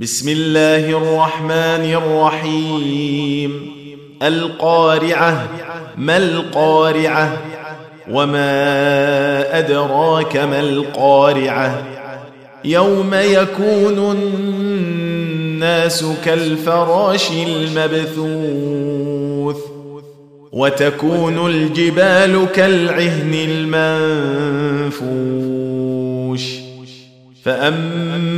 بسم الله الرحمن الرحيم القارعه ما القارعه وما ادراك ما القارعه يوم يكون الناس كالفراش المبثوث وتكون الجبال كالعهن المنفوش فاما